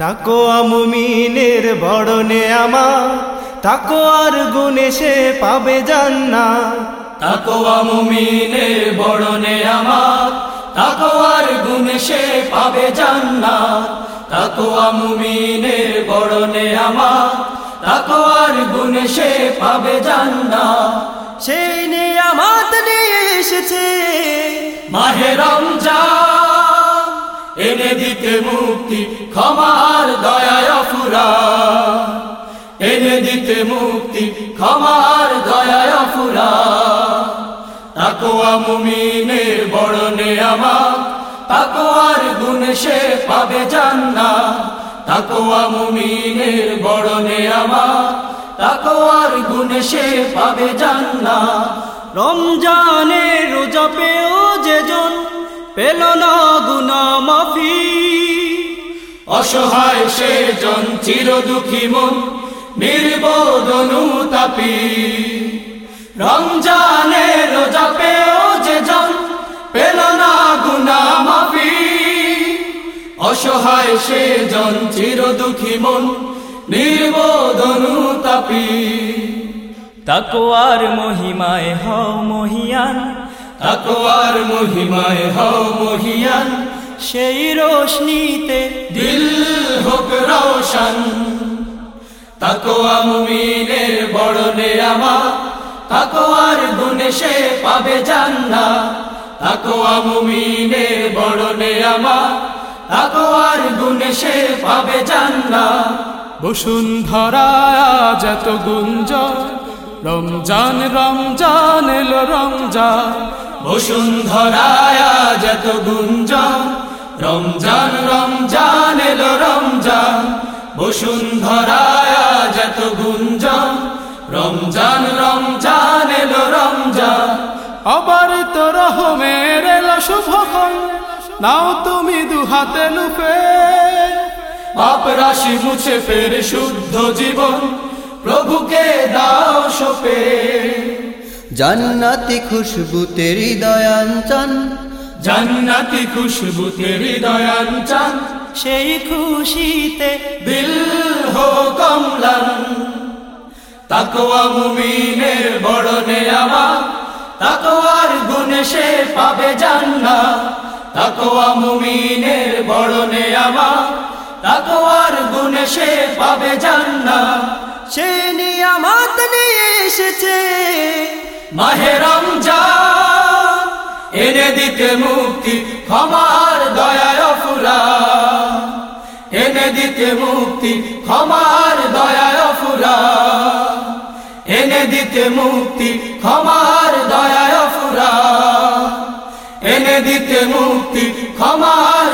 তাকো আমুমিনের বড় আমার তাকো আর গুণে সে পাবে জান্না তাকোয়া মুমিনের বড় নেয়ামাত তাকোয়ার গুণে সে পাবে জান্নাত। তাকোয়া মুমিনের বড় নেয়ামাত তাকোয়ার গুণে সে পাবে জান্নাত। সেই নিয়ামাত নিয়ে এসেছে। মাহে রমজান এনে দিতে মুক্তি, ক্ষমার দয়ায় ফুরা এনে দিতে মুক্তি, ক্ষমার দয়ায় ফুরা তাকোয়া মুমিনের বড় নেয়ামাত তাকোয়ার গুণ সে পাবে জান্না তাকোয়া মুমিনের বড় নেয়ামাত তাকোয়ার গুণ সে পাবে জান্না রমজানের রোজা পেও যেজন পেল না গুনা মাফি। অসহায় সে জন চির দুঃখী মন, নির্বোধনু তাপি। রমজানে রোজা পেও যে জন পেল না গুনা মাফি। অসহায় সে জন চির দুঃখী মন, নির্বোধনু তাপি। তাকোয়ার মহিমায় হও মহিয়ান তাকোয়ার মহিমায় হও মহিয়ান, সেই রোশনীতে দিল হোক রোশন তাকোয়া মুমিনের বড় নেয়ামা তাকোয়ার গুণে সে পাবে জান্না তাকোয়া মুমিনের বড় নেয়ামা তাকোয়ার গুণে সে পাবে জান্না বসুন্ধরা যত গুঞ্জন, রমজান রমজান এলো রমজান বসুন্ধরায় যত গুঞ্জন, রমজান রমজান এলো রমজান। বসুন্ধরায় যত গুঞ্জন, রমজান রমজান এলো রমজান। আবার তো রহমের এলো শুভক্ষণ, নাও তুমি দুহাতে লুপে। পাপ রাশি মুছে ফের শুদ্ধ জীবন, প্রভুকে দাও সোপে। জান্নাতি খুশবু তেরি দয়াঞ্চন জান্নাতি খুশবু তেরি দয়াঞ্চান সেই খুশিতে দিল হো কমলান। তাকোয়া মুমিনের বড় নেয়ামা তাকোয়ার গুণে সে পাবে জান্না তাকোয়া মুমিনের বড় নেয়ামা তাকোয়ার গুণে সে পাবে জান্না সেই নিয়ে এসেছে। মাহে রমজান, এনে দিতে মুক্তি ক্ষমার দয়ায় ফুরা এনে দিতে মুক্তি ক্ষমার দয়ায় ফুরা এনে দিতে মুক্তি ক্ষমার দয়ায় ফুরা এনে দিতে মুক্তি ক্ষমার